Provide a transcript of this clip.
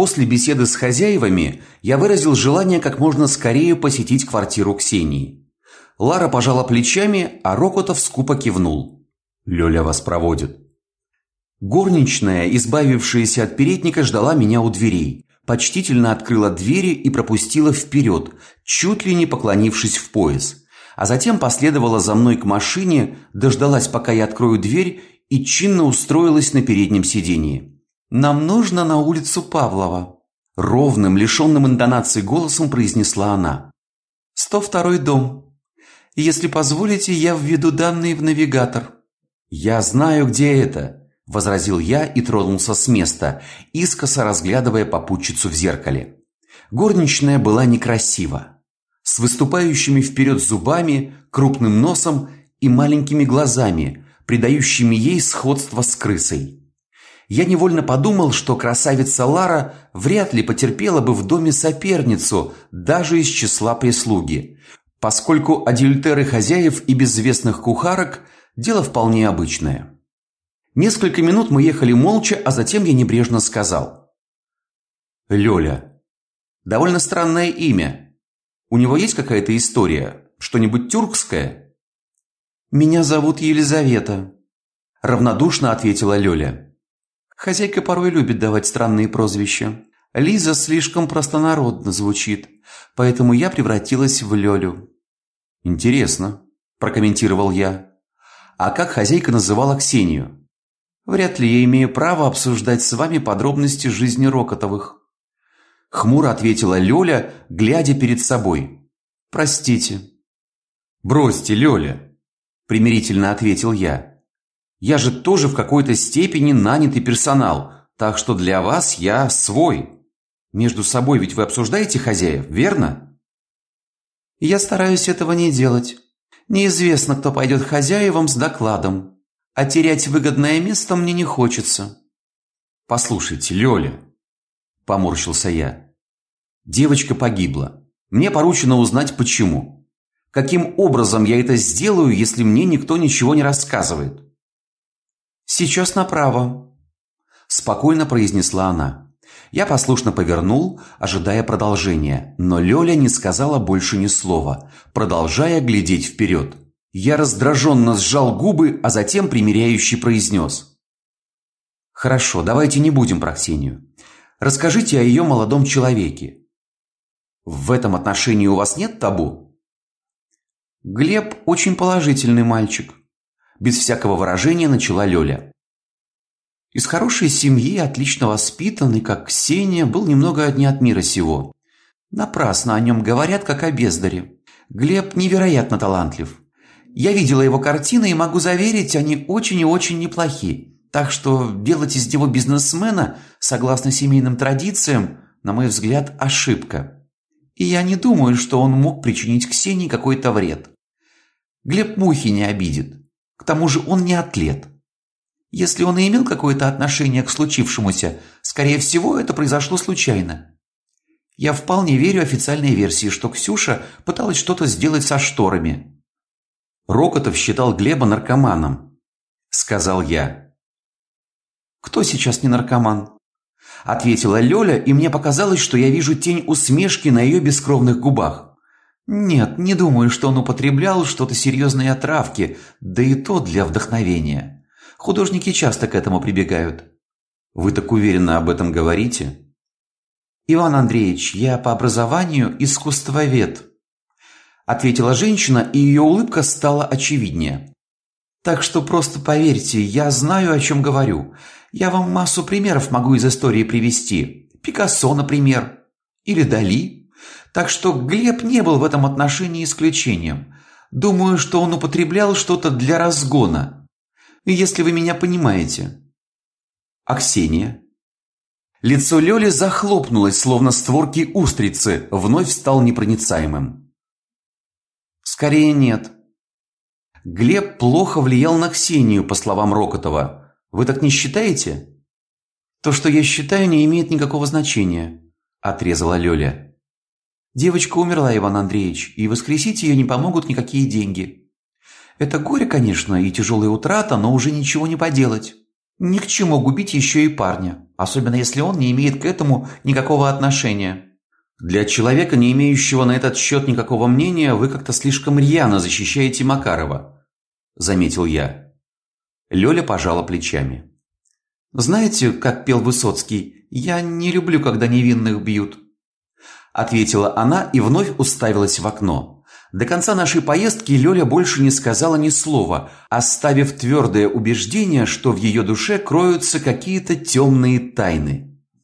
после беседы с хозяевами я выразил желание как можно скорее посетить квартиру Ксении. Лара пожала плечами, а Рокотов скупо кивнул. Лёля вас проводит. Горничная, избавившаяся от передника, ждала меня у дверей, почтительно открыла двери и пропустила вперед, чуть ли не поклонившись в пояс, а затем последовала за мной к машине, дождалась, пока я открою дверь, и чинно устроилась на переднем сиденье. Нам нужно на улицу Павлова, ровным, лишенным интонации голосом произнесла она. «Сто второй дом. Если позволите, я введу данные в навигатор». «Я знаю, где это», возразил я и тронулся с места, искоса разглядывая попутчицу в зеркале. Горничная была некрасива, с выступающими вперед зубами, крупным носом и маленькими глазами, придающими ей сходство с крысой. Я невольно подумал, что красавица Лара вряд ли потерпела бы в доме соперницу даже из числа прислуги, поскольку адюльтеры хозяев и безвестных кухарок дело вполне обычное. Несколько минут мы ехали молча, а затем я небрежно сказал: "Лёля. Довольно странное имя. У него есть какая-то история, что-нибудь тюркское?" "Меня зовут Елизавета", равнодушно ответила Лёля. Хозяйка порой любит давать странные прозвища. Лиза слишком простонародно звучит, поэтому я превратилась в Лёлю. Интересно, прокомментировал я. А как хозяйка называла Ксению? Вряд ли я имею право обсуждать с вами подробности жизни Рокотовых. Хмуро ответила Лёля, глядя перед собой. Простите. Бросьте, Лёля, примирительно ответил я. Я же тоже в какой-то степени нанятый персонал, так что для вас я свой. Между собой ведь вы обсуждаете хозяев, верно? Я стараюсь этого не делать. Неизвестно, кто пойдет хозяевам с докладом а терять выгодное место мне не хочется. Послушайте, Лёля, поморщился я. Девочка погибла. Мне поручено узнать почему. Каким образом я это сделаю, если мне никто ничего не рассказывает? Сейчас направо, спокойно произнесла она. Я послушно повернул, ожидая продолжения, но Лёля не сказала больше ни слова, продолжая глядеть вперед. Я раздраженно сжал губы, а затем примиряюще произнес. «Хорошо, давайте не будем про Ксению. Расскажите о ее молодом человеке. В этом отношении у вас нет табу?» «Глеб очень положительный мальчик», – без всякого выражения начала Лёля. Из хорошей семьи, отлично воспитанный, как Ксения, был немного не от мира сего. Напрасно о нем говорят, как о бездаре. Глеб невероятно талантлив. Я видела его картины и могу заверить, они очень и очень неплохи. Так что делать из него бизнесмена, согласно семейным традициям, на мой взгляд, ошибка. И я не думаю, что он мог причинить Ксении какой-то вред. Глеб мухи не обидит. К тому же он не атлет. Если он и имел какое-то отношение к случившемуся, скорее всего, это произошло случайно. Я вполне верю официальной версии, что Ксюша пыталась что-то сделать со шторами. Рокотов считал Глеба наркоманом, сказал я. Кто сейчас не наркоман? ответила Лёля, и мне показалось, что я вижу тень усмешки на ее бескровных губах. Нет, не думаю, что он употреблял что-то серьезные отравки, да и то для вдохновения. Художники часто к этому прибегают. Вы так уверенно об этом говорите? Иван Андреевич, я по образованию искусствовед ответила женщина, и ее улыбка стала очевиднее. Так что просто поверьте, я знаю, о чем говорю. Я вам массу примеров могу из истории привести. Пикассо, например, или Дали. Так что Глеб не был в этом отношении исключением. Думаю, что он употреблял что-то для разгона. Если вы меня понимаете. А Ксения? Лицо Лёли захлопнулось, словно створки устрицы, вновь стал непроницаемым. Скорее нет. Глеб плохо влиял на Ксению, по словам Рокотова. Вы так не считаете? То, что я считаю, не имеет никакого значения, отрезала Лёля. Девочка умерла, Иван Андреевич, и воскресить ее не помогут никакие деньги. Это горе, конечно, и тяжелая утрата, но уже ничего не поделать. Ни к чему губить еще и парня, особенно если он не имеет к этому никакого отношения. Для человека, не имеющего на этот счет никакого мнения, вы как-то слишком рьяно защищаете Макарова, заметил я. Лёля пожала плечами. Знаете, как пел Высоцкий, я не люблю, когда невинных бьют. Ответила она и вновь уставилась в окно. До конца нашей поездки Лёля больше не сказала ни слова, оставив твердое убеждение, что в ее душе кроются какие-то темные тайны.